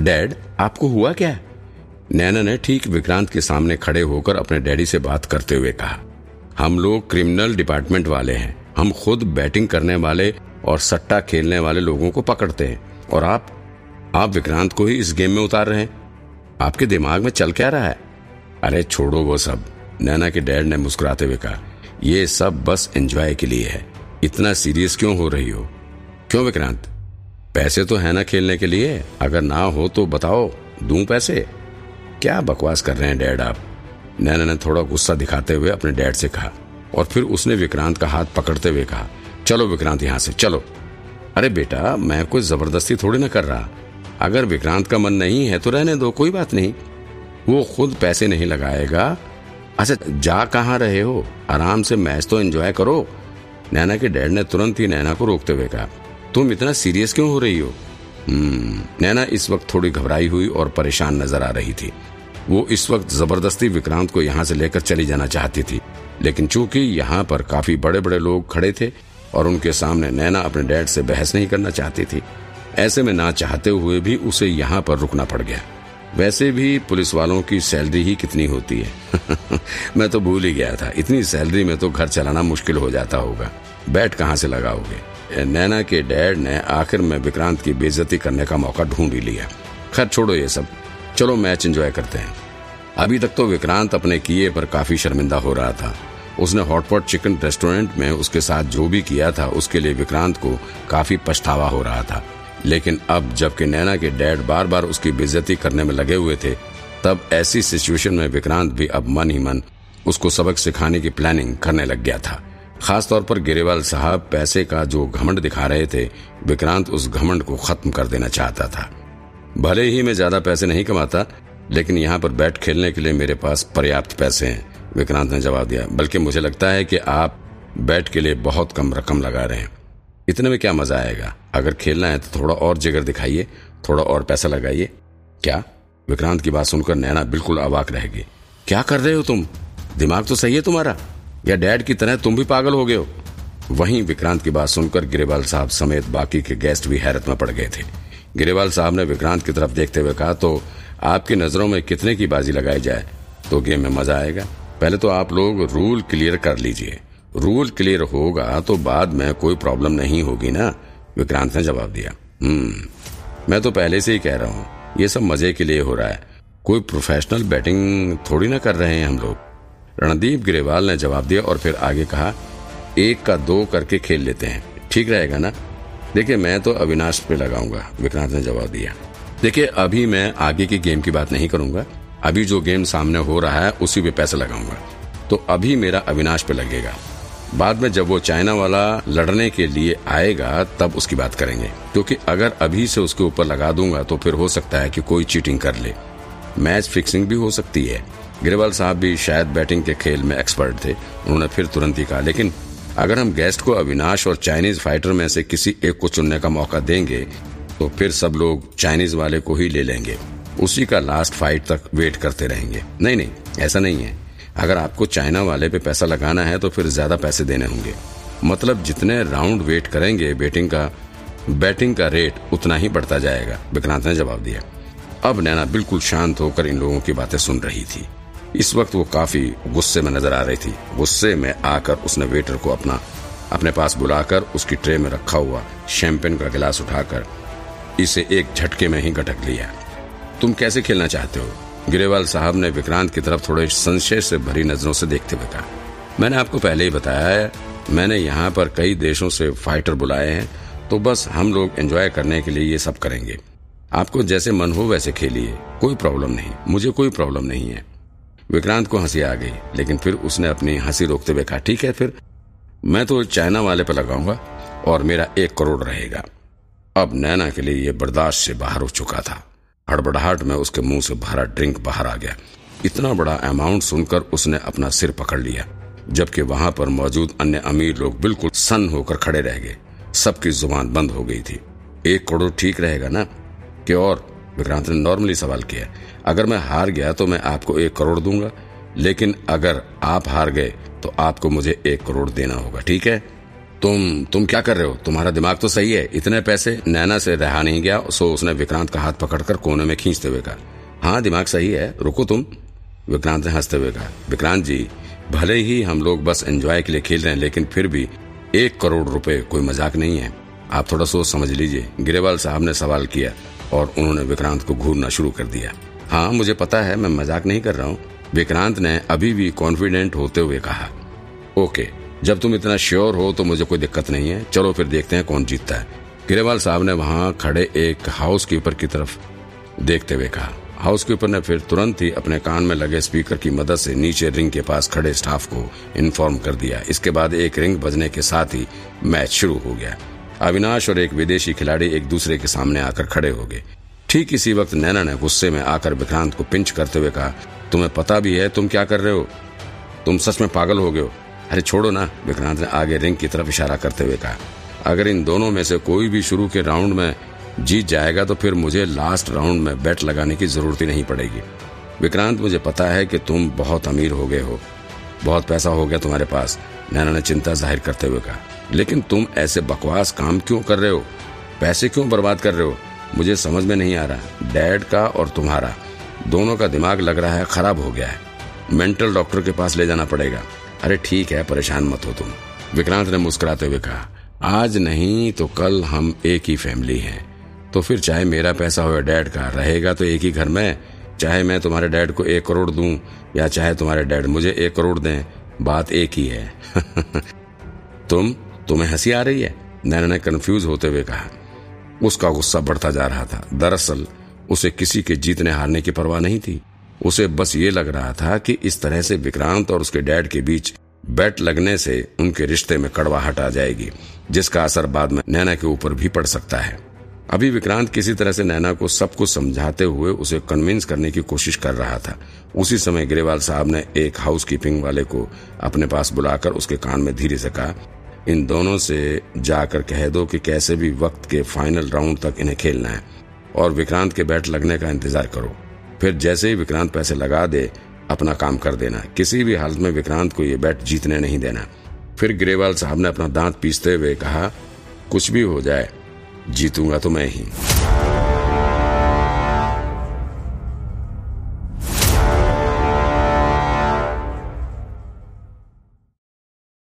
Dad, आपको हुआ क्या? नैना ने ठीक विक्रांत के सामने खड़े होकर अपने डैडी से बात करते हुए कहा, हम लोग क्रिमिनल डिपार्टमेंट वाले हैं। हम खुद बैटिंग करने वाले और सट्टा खेलने वाले लोगों को पकड़ते हैं। और आप आप विक्रांत को ही इस गेम में उतार रहे हैं। आपके दिमाग में चल क्या रहा है? अरे, छोड़ो वो सब, नैना के डैड ने मुस्कुराते हुए कहा, ये सब बस एंजॉय के लिए है। इतना सीरियस क्यों हो रही हो? क्यों विक्रांत? पैसे तो है ना खेलने के लिए। अगर ना हो तो बताओ, दू पैसे? क्या बकवास कर रहे हैं डैड आप? नैना ने थोड़ा गुस्सा दिखाते हुए अपने डैड से कहा, और फिर उसने विक्रांत का हाथ पकड़ते हुए कहा, चलो विक्रांत यहाँ से, चलो। अरे बेटा, मैं कोई ज़बरदस्ती थोड़ी ना कर रहा। अगर विक्रांत का मन नहीं है तो रहने दो, कोई बात नहीं। वो खुद पैसे नहीं लगाएगा। अच्छा जा कहाँ रहे हो? आराम से मैच तो एंजॉय करो। नैना के डैड ने तुरंत ही नैना को रोकते हुए कहा तुम इतना सीरियस क्यों हो रही हो? हम्म नैना इस वक्त थोड़ी घबराई हुई और परेशान नज़र आ रही थी। वो इस वक्त ज़बरदस्ती विक्रांत को यहाँ से लेकर चली जाना चाहती थी, लेकिन चूँकि यहाँ पर काफ़ी बड़े बड़े लोग खड़े थे और उनके सामने नैना अपने डैड से बहस नहीं करना चाहती थी, ऐसे में ना चाहते हुए भी उसे यहाँ पर रुकना पड़ गया। वैसे भी पुलिस वालों की सैलरी ही कितनी होती है? मैं तो भूल ही गया था। इतनी सैलरी में तो घर चलाना मुश्किल हो जाता होगा। बैट कहाँ से लगाओगे? नैना के डैड ने आखिर में विक्रांत की बेइज्जती करने का मौका ढूंढ ही लिया। खैर, छोड़ो ये सब। चलो, मैच एंजॉय करते हैं। अभी तक तो विक्रांत अपने किए पर काफ़ी शर्मिंदा हो रहा था। उसने हॉटपॉट चिकन रेस्टोरेंट में उसके साथ जो भी किया था, उसके लिए विक्रांत को काफ़ी पछतावा हो रहा था। लेकिन अब जबकि नैना के डैड बार बार उसकी बेइज्जती करने में लगे हुए थे, तब ऐसी सिचुएशन में विक्रांत भी अब मन ही मन उसको सबक सिखाने की प्लानिंग करने लग गया था। खासतौर पर गिरेवाल साहब पैसे का जो घमंड दिखा रहे थे, विक्रांत उस घमंड को खत्म कर देना चाहता था। भले ही मैं ज़्यादा पैसे नहीं कमाता, लेकिन यहाँ पर बैट खेलने के लिए मेरे पास पर्याप्त पैसे हैं, विक्रांत ने जवाब दिया। बल्कि मुझे लगता है कि आप बैट के लिए बहुत कम रकम लगा रहे हैं। इतने में क्या मज़ा आएगा? अगर खेलना है तो थोड़ा और जिगर दिखाइए, थोड़ा और पैसा लगाइए। क्या? विक्रांत की बात सुनकर नैना बिल्कुल अवाक रहेगी क्या कर रहे हो तुम? दिमाग तो सही है तुम्हारा। या डैड की तरह तुम भी पागल हो गए हो? वहीं विक्रांत की बात सुनकर गिरेवाल साहब समेत बाकी के गेस्ट भी हैरत में पड़ गए थे। गिरेवाल साहब ने विक्रांत की तरफ़ देखते हुए कहा तो आपकी नज़रों में कितने की बाजी लगाई जाए? तो गेम में मज़ा आएगा। पहले तो आप लोग रूल क्लियर कर लीजिए। रूल क्लियर होगा तो बाद में कोई प्रॉब्लम नहीं होगी ना? विक्रांत ने जवाब दिया हम्म मैं तो पहले से ही कह रहा हूँ, ये सब मज़े के लिए हो रहा है। कोई प्रोफेशनल बैटिंग थोड़ी ना कर रहे हैं हम लोग। रणदीप ग्रेवाल ने जवाब दिया और फिर आगे कहा, एक का दो करके खेल लेते हैं। ठीक रहेगा ना? देखिए, मैं तो अविनाश पे लगाऊँगा, विक्रांत ने जवाब दिया। देखिए, अभी मैं आगे की गेम की बात नहीं करूँगा। अभी जो गेम सामने हो रहा है, उसी पे पैसा लगाऊँगा। तो अभी मेरा अविनाश पे लगेगा। बाद में जब वो चाइना वाला लड़ने के लिए आएगा, तब उसकी बात करेंगे। क्योंकि अगर अभी से उसके ऊपर लगा दूँगा तो फिर हो सकता है कि कोई चीटिंग कर ले। मैच फिक्सिंग भी हो सकती है। गिरवाल साहब भी शायद बैटिंग के खेल में एक्सपर्ट थे। उन्होंने फिर तुरंत ही कहा, लेकिन अगर हम गेस्ट को अविनाश और चाइनीज़ फाइटर में से किसी एक को चुनने का मौका देंगे तो फिर सब लोग चाइनीज़ वाले को ही ले लेंगे। उसी का लास्ट फाइट तक वेट करते रहेंगे। नहीं नहीं, ऐसा नहीं है। अगर आपको चाइना वाले पे पैसा लगाना है तो फिर ज़्यादा पैसे देने होंगे। मतलब जितने राउंड वेट करेंगे बैटिंग का बैटिंग का रेट उतना ही बढ़ता जाएगा। विक्रांत ने जवाब दिया। अब नैना बिल्कुल शांत होकर इन लोगों की बातें सुन रही थी। इस वक्त वो काफ़ी गुस्से में नज़र आ रही थी। गुस्से में आकर उसने वेटर को अपना, अपने पास बुलाकर उसकी ट्रे में रखा हुआ शैंपेन का गिलास उठाकर इसे एक झटके में ही गटक लिया। तुम कैसे खेलना चाहते हो? गिरेवाल साहब ने विक्रांत की तरफ़ थोड़े संशय से भरी नज़रों से देखते हुए कहा। मैंने आपको पहले ही बताया है, मैंने यहाँ पर कई देशों से फाइटर बुलाए हैं तो बस हम लोग एंजॉय करने के लिए ये सब करेंगे। आपको जैसे मन हो वैसे खेलिए, कोई प्रॉब्लम नहीं, मुझे कोई प्रॉब्लम नहीं है। विक्रांत को हँसी आ गई, लेकिन फिर उसने अपनी हँसी रोकते हुए कहा, ठीक है फिर, मैं तो चाइना वाले पर लगाऊँगा और मेरा एक करोड़ रहेगा। अब नैना के लिए यह बर्दाश्त से बाहर हो चुका था। हड़बड़ाहट में उसके मुँह से भरा ड्रिंक बाहर आ गया। इतना बड़ा अमाउंट सुनकर उसने अपना सिर पकड़ लिया, जबकि वहाँ पर मौजूद अन्य अमीर लोग बिल्कुल सन होकर खड़े रह गए। सबकी ज़ुबान बंद हो गई थी। एक करोड़ ठीक रहेगा ना? कि और? विक्रांत ने नॉर्मली सवाल किया, अगर मैं हार गया तो मैं आपको एक करोड़ दूँगा, लेकिन अगर आप हार गए तो आपको मुझे एक करोड़ देना होगा, ठीक है? तुम तुम क्या कर रहे हो? तुम्हारा दिमाग तो सही है, इतने पैसे नैना से रहा नहीं गया, सो उसने विक्रांत का हाथ पकड़कर कोने में खींचते हुए कहा हाँ दिमाग सही है, रुको तुम, विक्रांत ने हँसते हुए कहा, विक्रांत जी, भले ही हम लोग बस एंजॉय के लिए खेल रहे हैं, लेकिन फिर भी एक करोड़ रुपए कोई मज़ाक नहीं है, आप थोड़ा सोच समझ लीजिए। गिरेवाल साहब ने सवाल किया और उन्होंने विक्रांत को घूरना शुरू कर दिया। हाँ मुझे पता है, मैं मज़ाक नहीं कर रहा हूँ। विक्रांत ने अभी भी कॉन्फिडेंट होते हुए कहा, ओके, जब तुम इतना श्योर हो तो मुझे कोई दिक्कत नहीं है। चलो फिर देखते हैं कौन जीतता है। गिरेवाल साहब ने वहाँ खड़े एक हाउस कीपर की तरफ़ देखते हुए कहा। हाउस कीपर ने फिर तुरंत ही अपने कान में लगे स्पीकर की मदद से नीचे रिंग के पास खड़े स्टाफ को इन्फॉर्म कर दिया। इसके बाद एक रिंग बजने के साथ ही मैच शुरू हो गया। अविनाश और एक विदेशी खिलाड़ी एक दूसरे के सामने आकर खड़े हो गए। ठीक इसी वक्त नैना ने गुस्से में आकर विक्रांत को पिंच करते हुए कहा, तुम्हें पता भी है तुम क्या कर रहे हो? तुम सच में पागल हो गए हो। अरे छोड़ो ना, विक्रांत ने आगे रिंग की तरफ़ इशारा करते हुए कहा, अगर इन दोनों में से कोई भी शुरू के राउंड में जीत जाएगा तो फिर मुझे लास्ट राउंड में बेट लगाने की ज़रूरत ही नहीं पड़ेगी। विक्रांत, मुझे पता है कि तुम बहुत अमीर हो गए हो। बहुत पैसा हो गया तुम्हारे पास। नैना ने चिंता ज़ाहिर करते हुए कहा, लेकिन तुम ऐसे बकवास काम क्यों कर रहे हो? पैसे क्यों बर्बाद कर रहे हो? मुझे समझ में नहीं आ रहा। डैड का और तुम्हारा। दोनों का दिमाग लग रहा है खराब हो गया है। मेंटल डॉक्टर के पास ले जाना पड़ेगा। अरे ठीक है, परेशान मत हो तुम। विक्रांत ने मुस्कुराते हुए कहा, आज नहीं तो कल हम एक ही फैमिली हैं। तो फिर चाहे मेरा पैसा हो या डैड का, रहेगा तो एक ही घर में। चाहे मैं तुम्हारे डैड को एक करोड़ दूँ या चाहे तुम्हारे डैड मुझे एक करोड़ दें, बात एक ही है। तुम, तुम्हें हँसी आ रही है? नैना ने कंफ्यूज होते हुए कहा। उसका गुस्सा बढ़ता जा रहा था। दरअसल, उसे किसी के जीतने हारने की परवाह नहीं थी। उसे बस ये लग रहा था कि इस तरह से विक्रांत और उसके डैड के बीच बैट लगने से उनके रिश्ते में कड़वाहट आ जाएगी, जिसका असर बाद में नैना के ऊपर भी पड़ सकता है। अभी विक्रांत किसी तरह से नैना को सब कुछ समझाते हुए उसे कन्विंस करने की कोशिश कर रहा था। उसी समय ग्रेवाल साहब ने एक हाउस कीपिंग वाले को अपने पास बुलाकर उसके कान में धीरे से कहा, इन दोनों से जाकर कह दो कि कैसे भी वक्त के फाइनल राउंड तक इन्हें खेलना है और विक्रांत के बैट लगने का इंतज़ार करो। फिर जैसे ही विक्रांत पैसे लगा दे, अपना काम कर देना। किसी भी हालत में विक्रांत को ये बैट जीतने नहीं देना। फिर ग्रेवाल साहब ने अपना दांत पीसते हुए कहा, कुछ भी हो जाए जीतूँगा तो मैं ही।